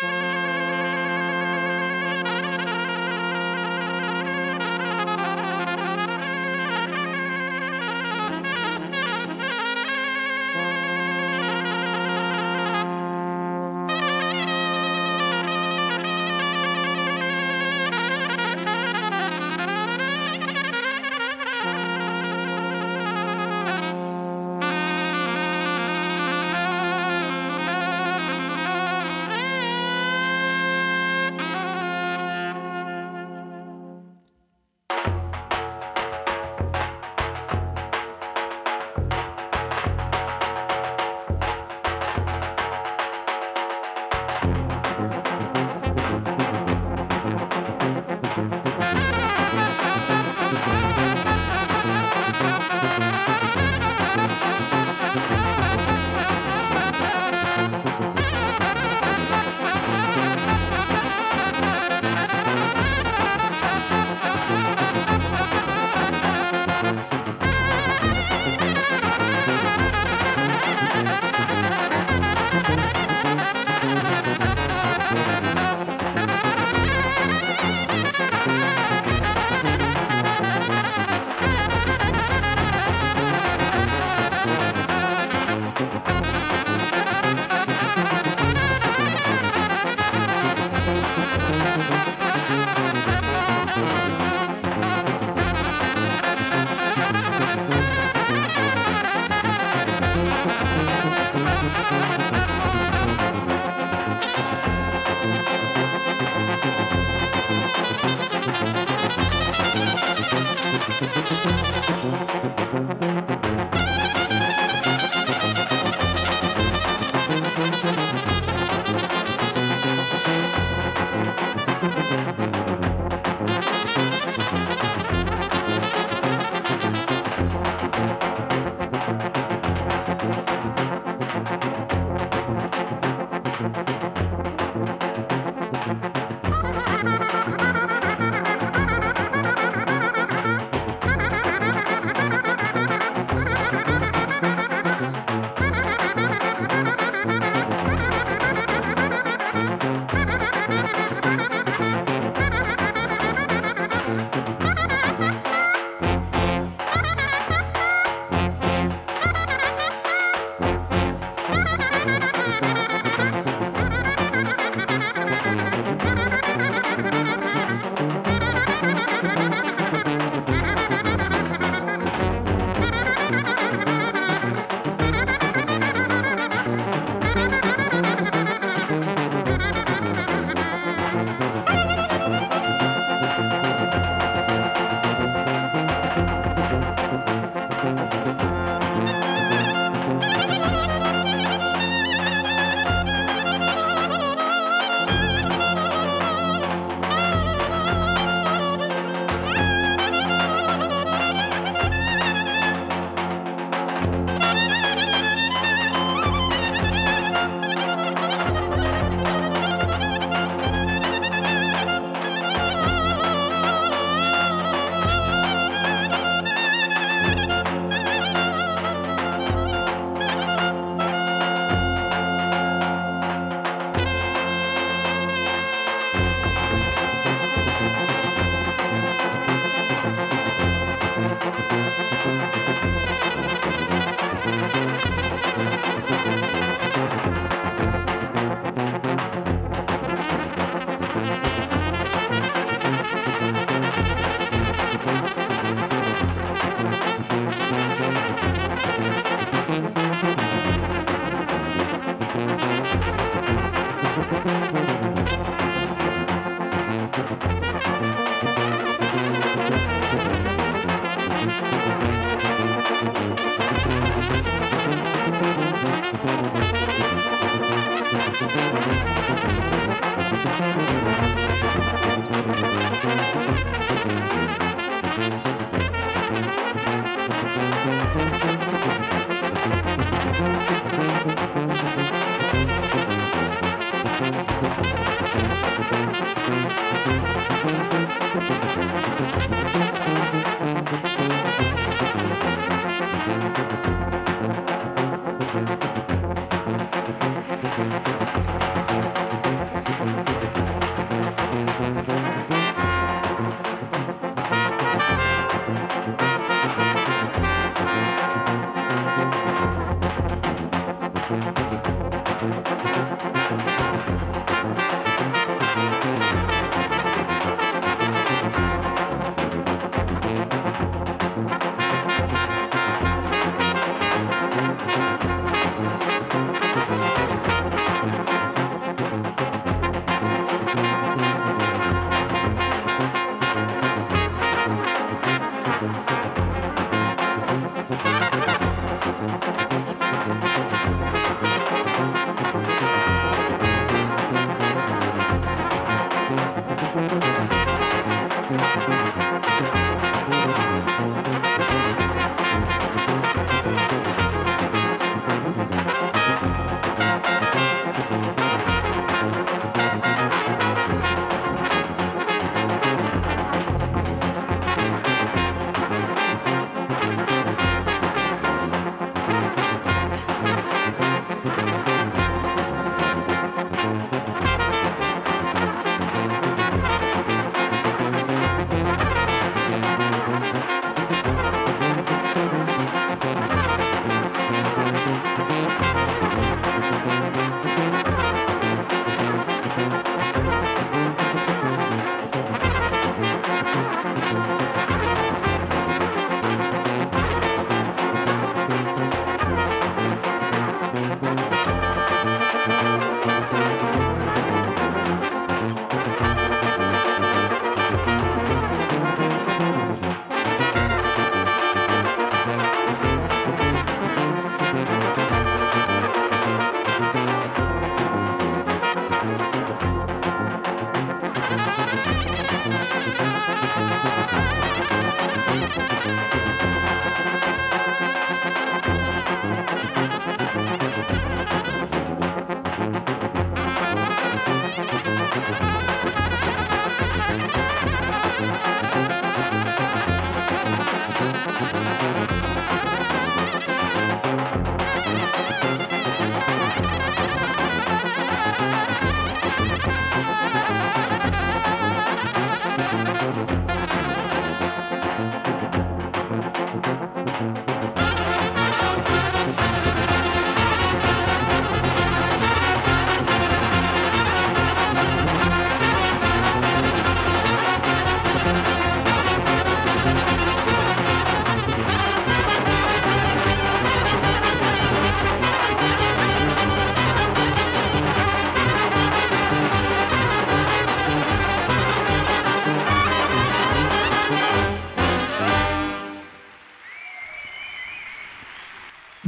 Bye.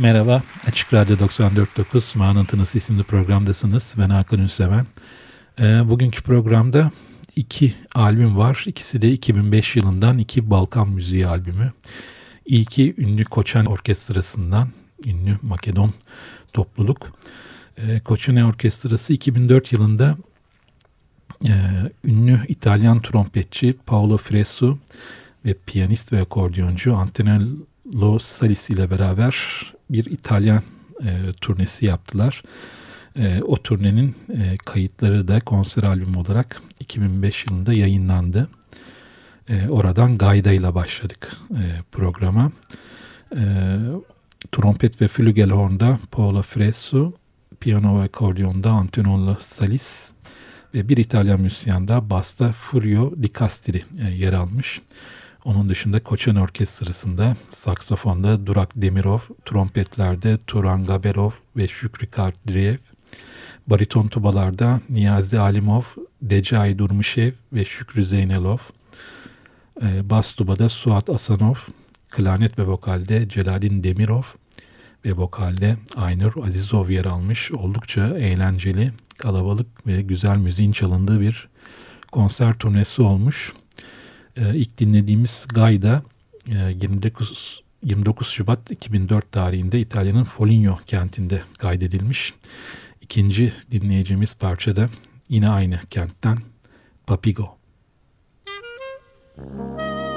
Merhaba, Açık Radyo 94.9 Mağnıntınız isimli programdasınız. Ben Hakan Ünseven. Ee, bugünkü programda iki albüm var. İkisi de 2005 yılından iki Balkan müziği albümü. İlki ünlü Koçan Orkestrası'ndan, ünlü Makedon topluluk. Ee, Koçane Orkestrası 2004 yılında e, ünlü İtalyan trompetçi Paolo Fresu ve piyanist ve akordiyoncu Antonello Salis ile beraber bir İtalyan e, turnesi yaptılar. E, o turnenin e, kayıtları da konser albümü olarak 2005 yılında yayınlandı. E, oradan Gayda ile başladık e, programa. E, trompet ve flügelhorn'da Paolo Fresu, piyano ve akordiyonda Antonello Salis ve bir İtalyan müzisyen da Basta Furio Di Castri e, yer almış. Onun dışında Koçan Orkestrası'nda saksafonda Durak Demirov, trompetlerde Turan Gaberov ve Şükrü Kardriyev, bariton tubalarda Niyazi Alimov, Decai Durmuşev ve Şükrü Zeynelov, e, bas tubada Suat Asanov, klarnet ve vokalde Celalin Demirov ve vokalde Aynur Azizov yer almış. Oldukça eğlenceli, kalabalık ve güzel müziğin çalındığı bir konser turnesi olmuş. E, ilk dinlediğimiz Gayda e, 29, 29 Şubat 2004 tarihinde İtalya'nın Foligno kentinde kaydedilmiş. İkinci dinleyeceğimiz parça da yine aynı kentten Papigo. Müzik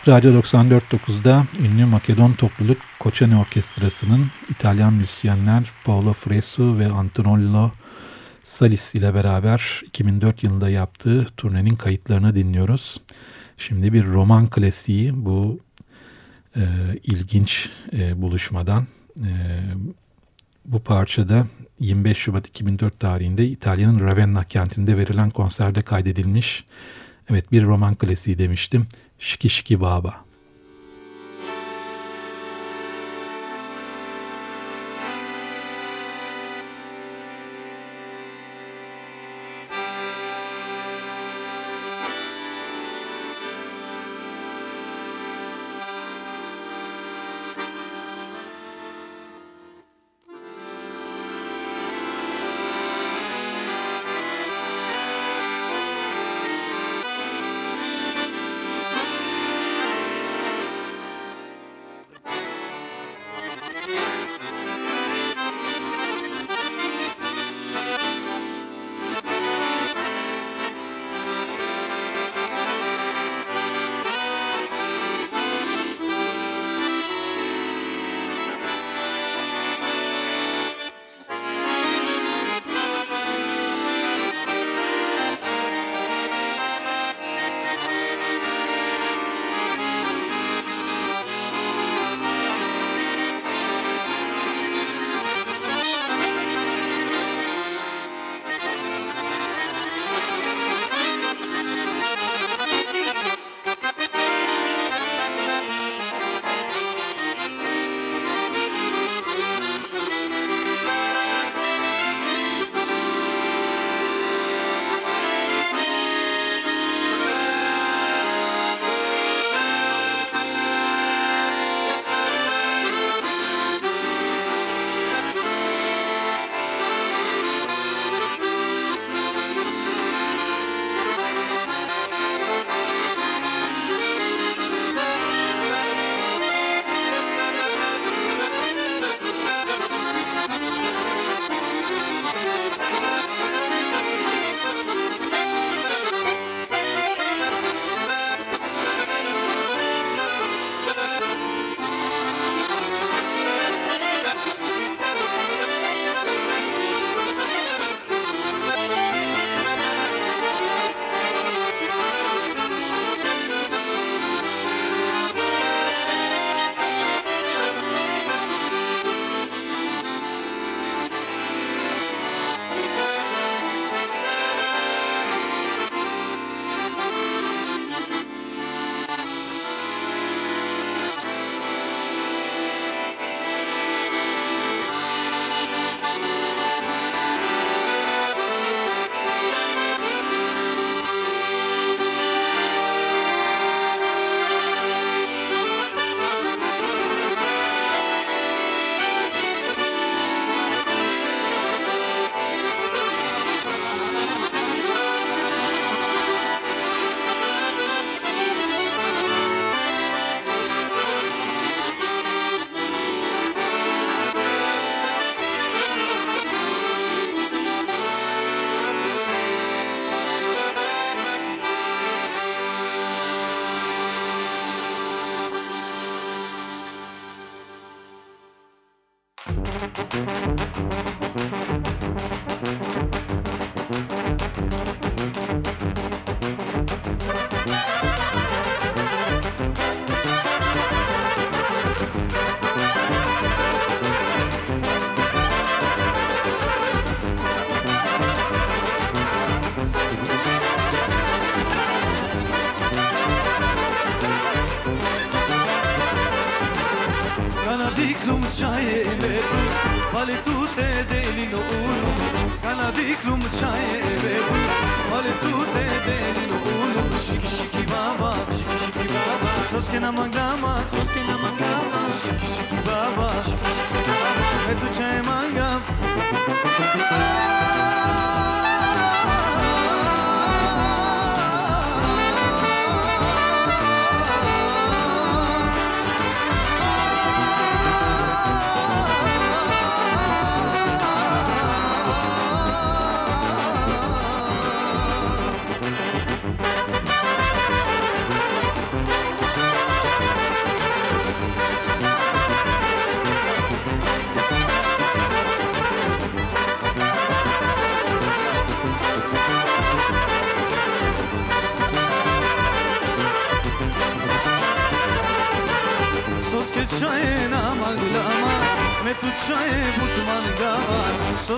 Açık Radyo 94.9'da ünlü Makedon topluluk Koçani Orkestrası'nın İtalyan müzisyenler Paolo Fresu ve Antonello Salis ile beraber 2004 yılında yaptığı turnenin kayıtlarını dinliyoruz. Şimdi bir roman klasiği bu e, ilginç e, buluşmadan. E, bu parçada 25 Şubat 2004 tarihinde İtalya'nın Ravenna kentinde verilen konserde kaydedilmiş. Evet bir roman klasiği demiştim. Şiki Şiki Baba.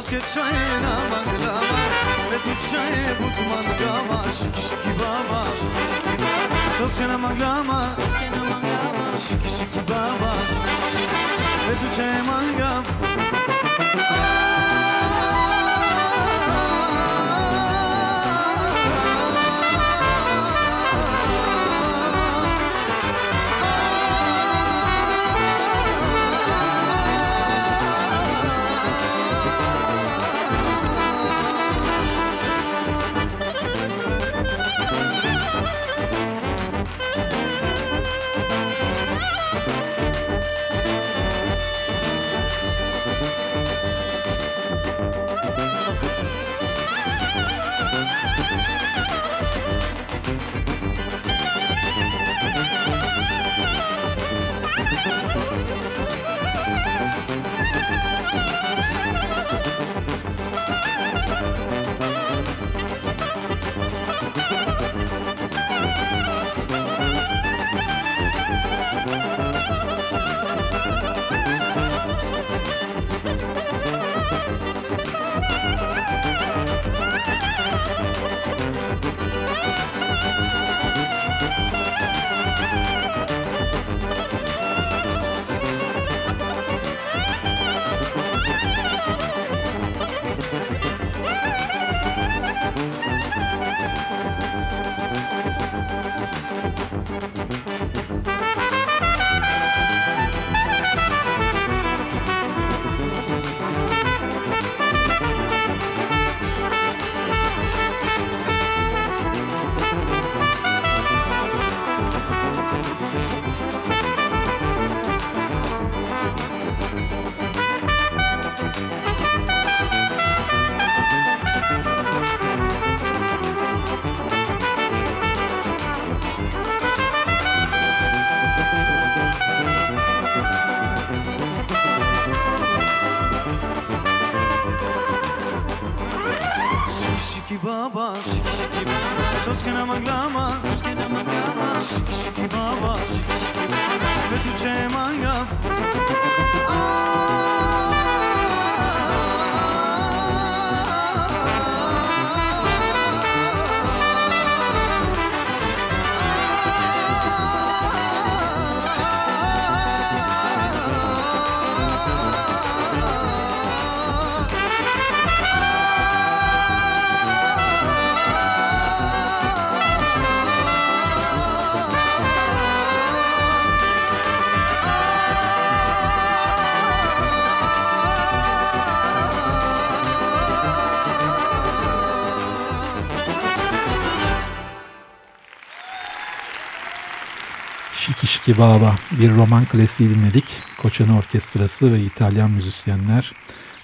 Sos ke çaje na manglava me tu çaje butman gava şiki şiki baba sos ke na manglava şiki şiki baba me tu çaje Şiki Baba bir roman klasiği dinledik. Koçano Orkestrası ve İtalyan müzisyenler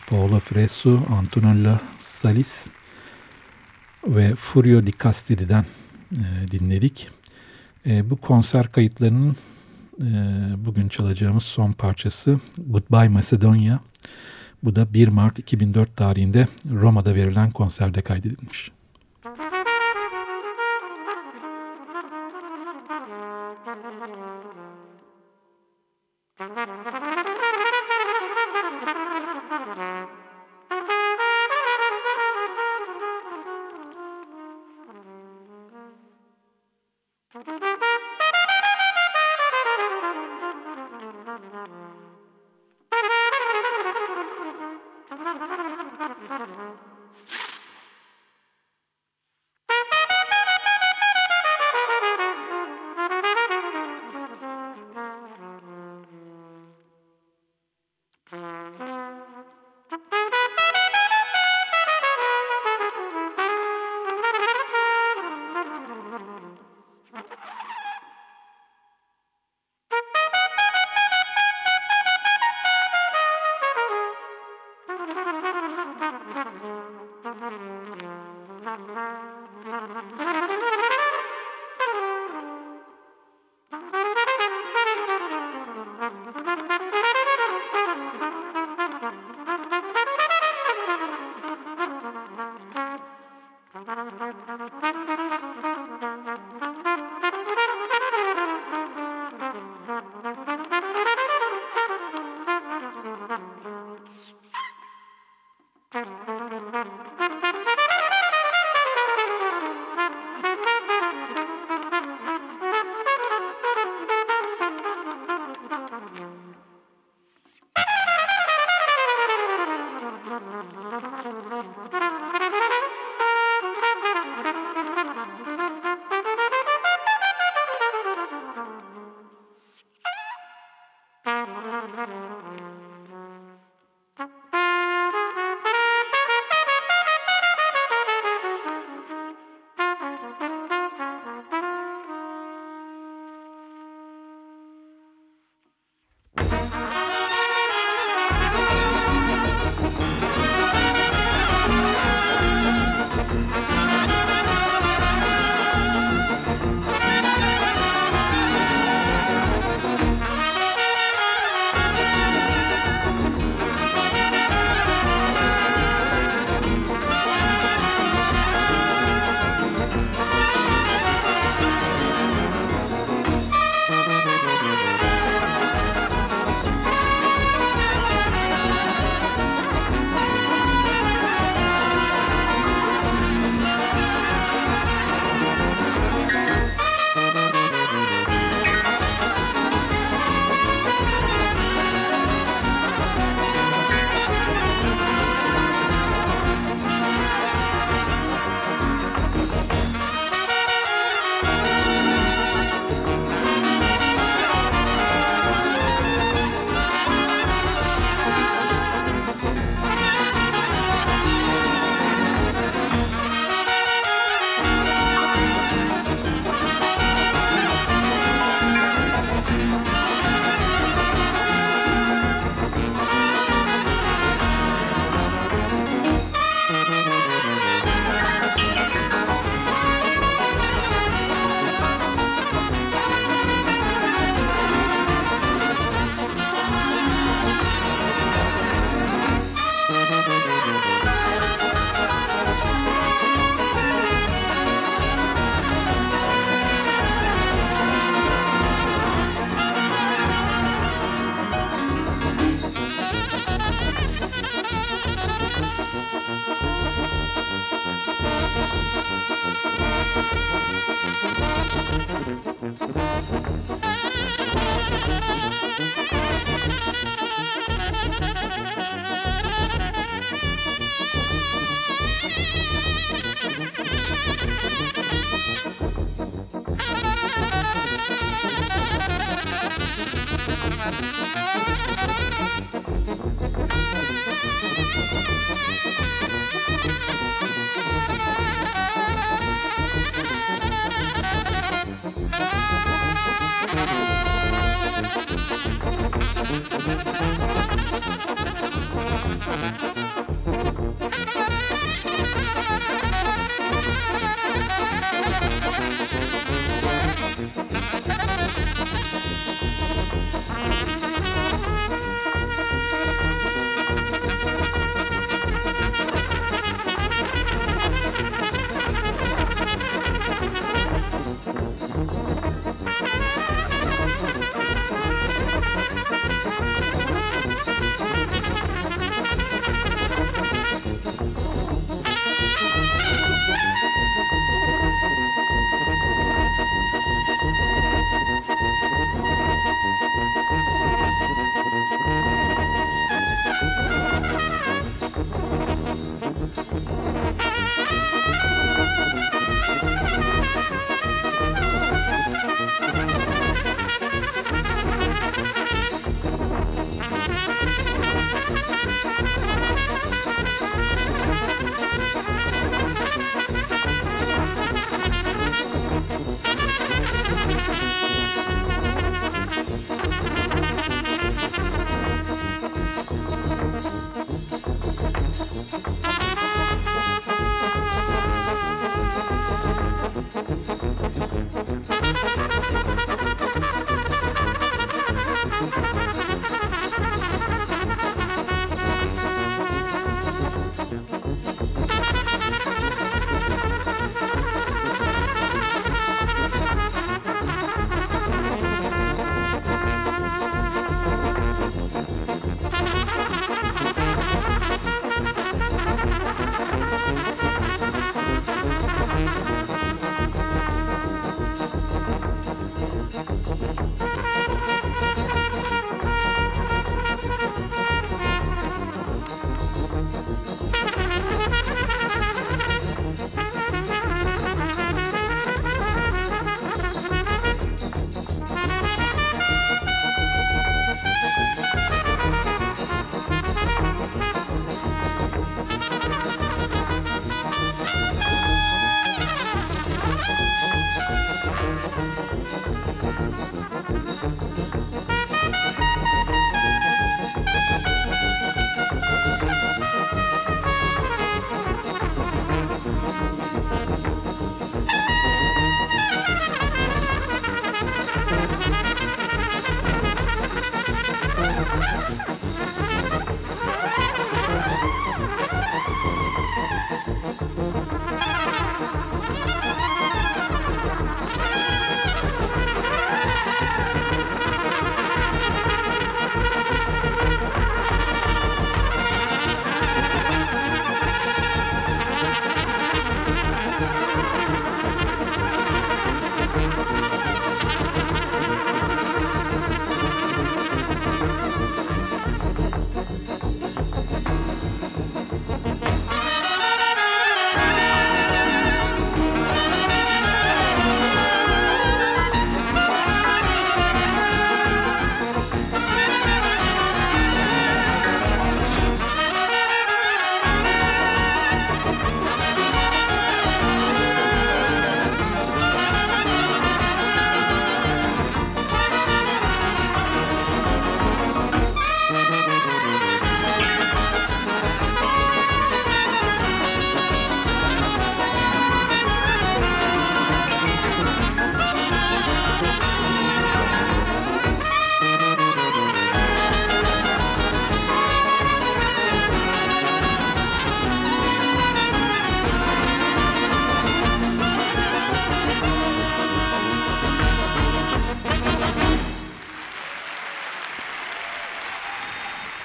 Paolo Fresu, Antonello Salis ve Furio Di Castri'den e, dinledik. E, bu konser kayıtlarının e, bugün çalacağımız son parçası Goodbye Macedonia. Bu da 1 Mart 2004 tarihinde Roma'da verilen konserde kaydedilmiş. Thank you.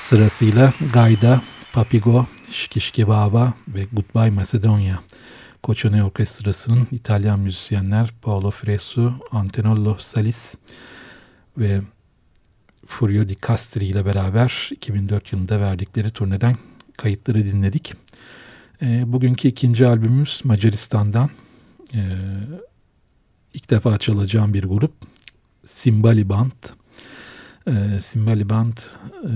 Sırasıyla Gayda, Papigo, Şikişki Baba ve Goodbye Macedonia. Cochone Orkestrası'nın İtalyan müzisyenler Paolo Fresu, Antonello Salis ve Furio Di Castri ile beraber 2004 yılında verdikleri turneden kayıtları dinledik. E, bugünkü ikinci albümümüz Macaristan'dan. E, ilk defa çalacağım bir grup. Simbali Band. E, Simbali Band e,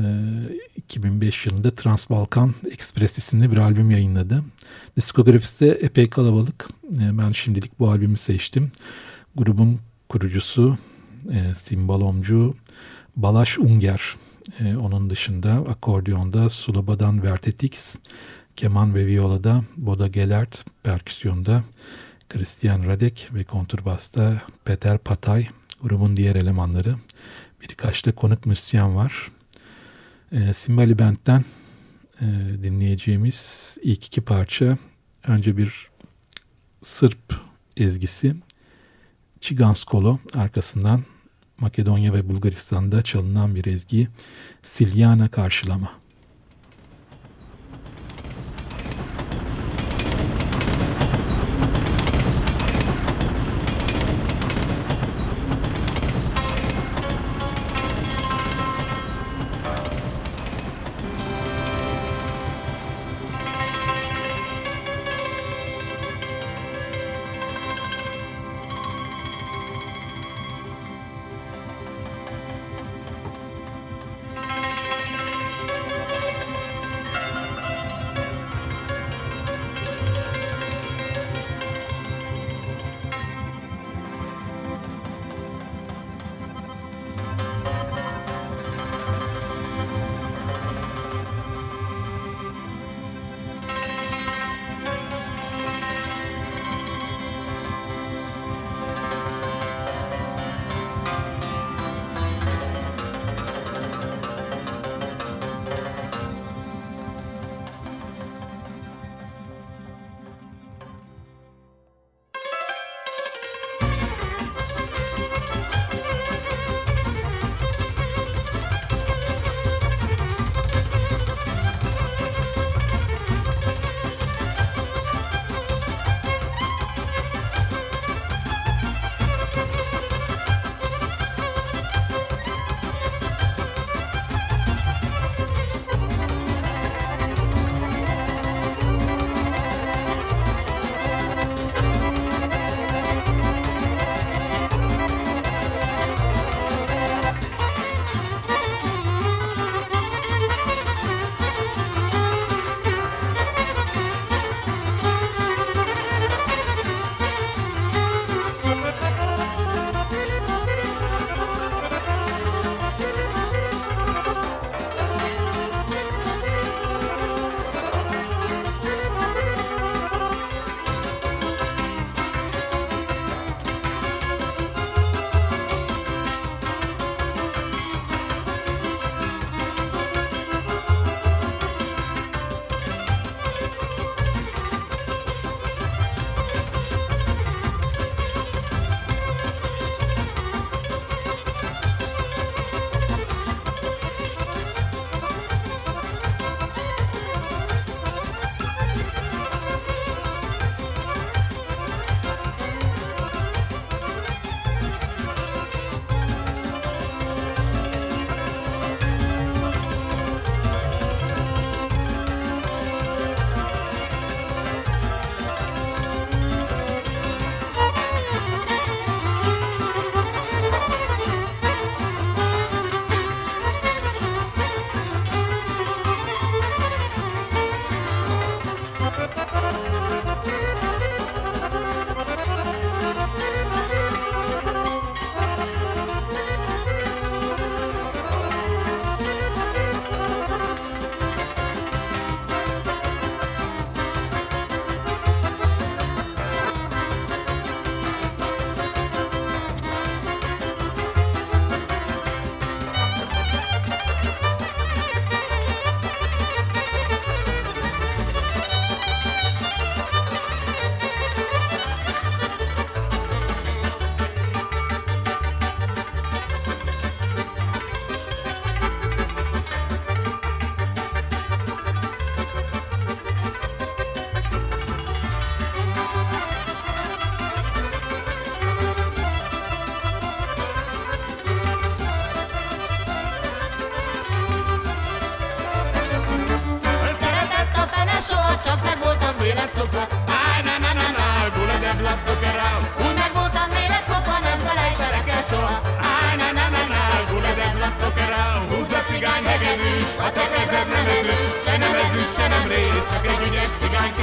2005 yılında Transbalkan Express isimli bir albüm yayınladı. Diskografisi de epey kalabalık. E, ben şimdilik bu albümü seçtim. Grubun kurucusu, e, simbalomcu Balaş Unger. E, onun dışında akordiyonda Sulabadan Vertetix, keman ve violada Boda Gelert, perküsyonda Christian Radek ve konturbasta Peter Patay grubun diğer elemanları. Birkaç da konuk müzisyen var. E, Simbali Band'den e, dinleyeceğimiz ilk iki parça önce bir Sırp ezgisi Çiganskolo arkasından Makedonya ve Bulgaristan'da çalınan bir ezgi Silyana karşılama. Se nem rész, csak egy ügyes cigány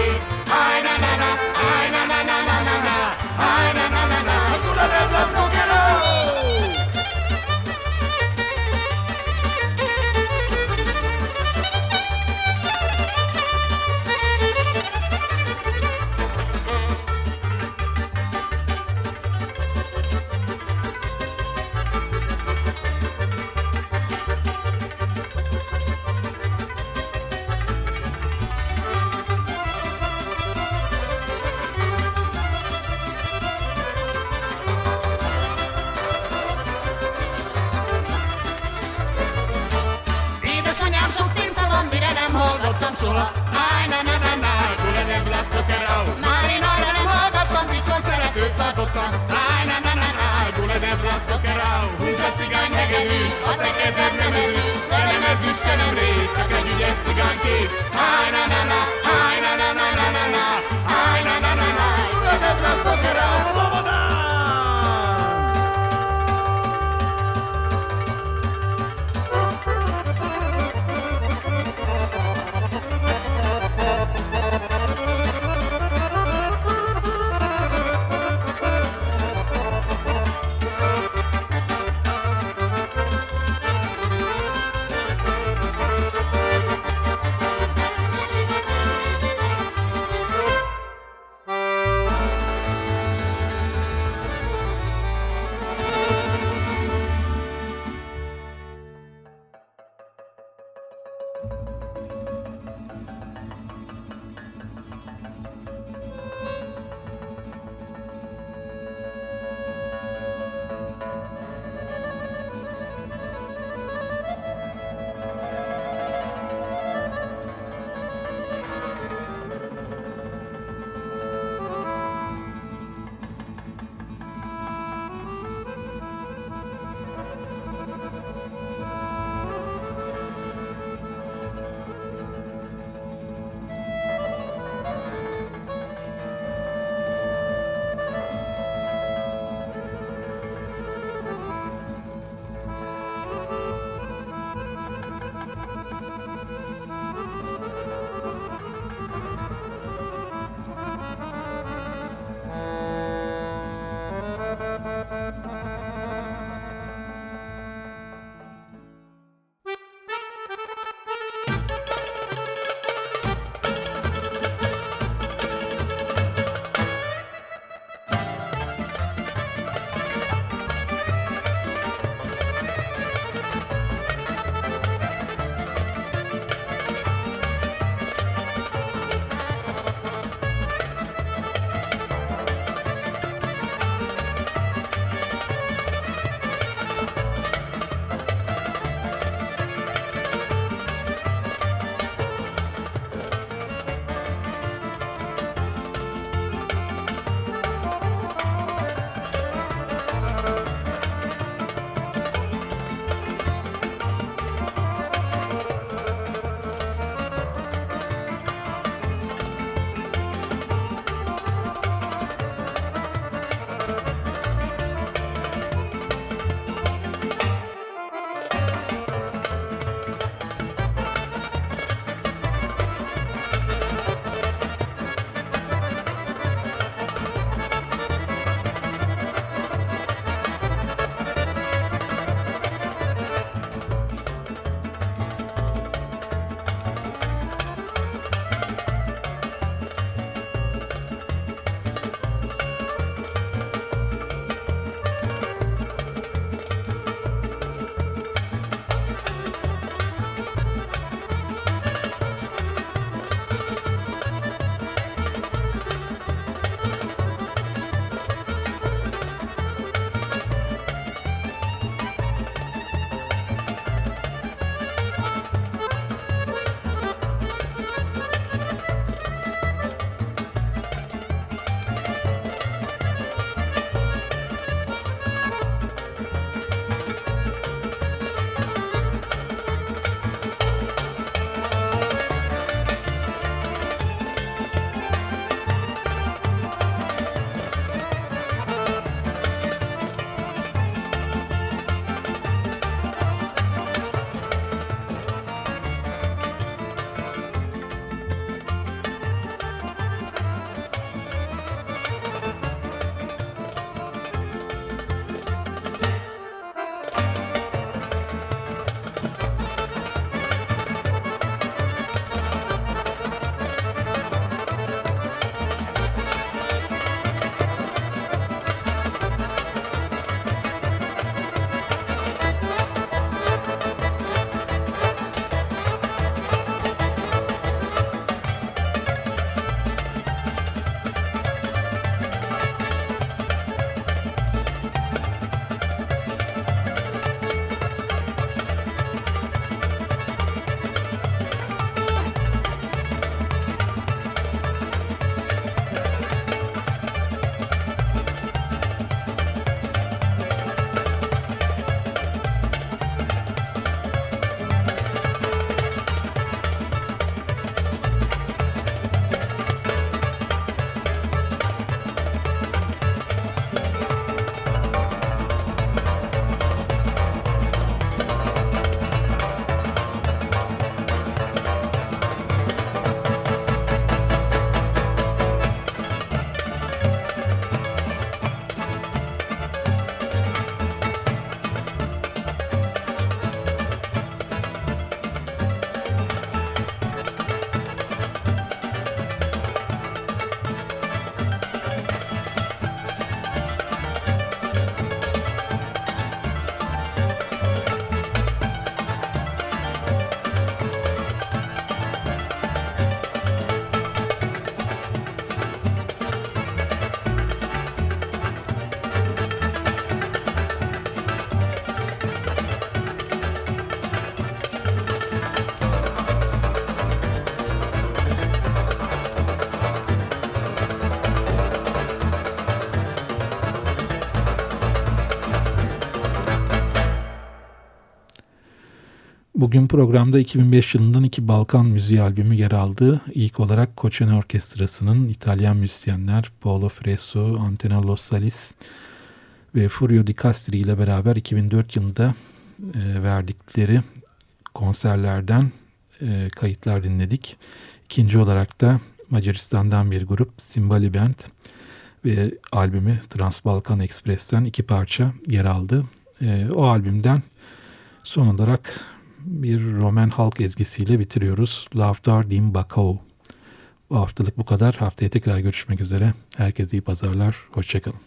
Bugün programda 2005 yılından iki Balkan müziği albümü yer aldı. İlk olarak Koçene Orkestrası'nın İtalyan müzisyenler Paolo Fresu, Antonello Salis ve Furio Di Castri ile beraber 2004 yılında e, verdikleri konserlerden e, kayıtlar dinledik. İkinci olarak da Macaristan'dan bir grup Simbali Band ve albümü Transbalkan Express'ten iki parça yer aldı. E, o albümden son olarak bir Roman halk ezgisiyle bitiriyoruz. Lavdar Dim Bakau. Bu haftalık bu kadar. Haftaya tekrar görüşmek üzere. Herkese iyi pazarlar. Hoşçakalın.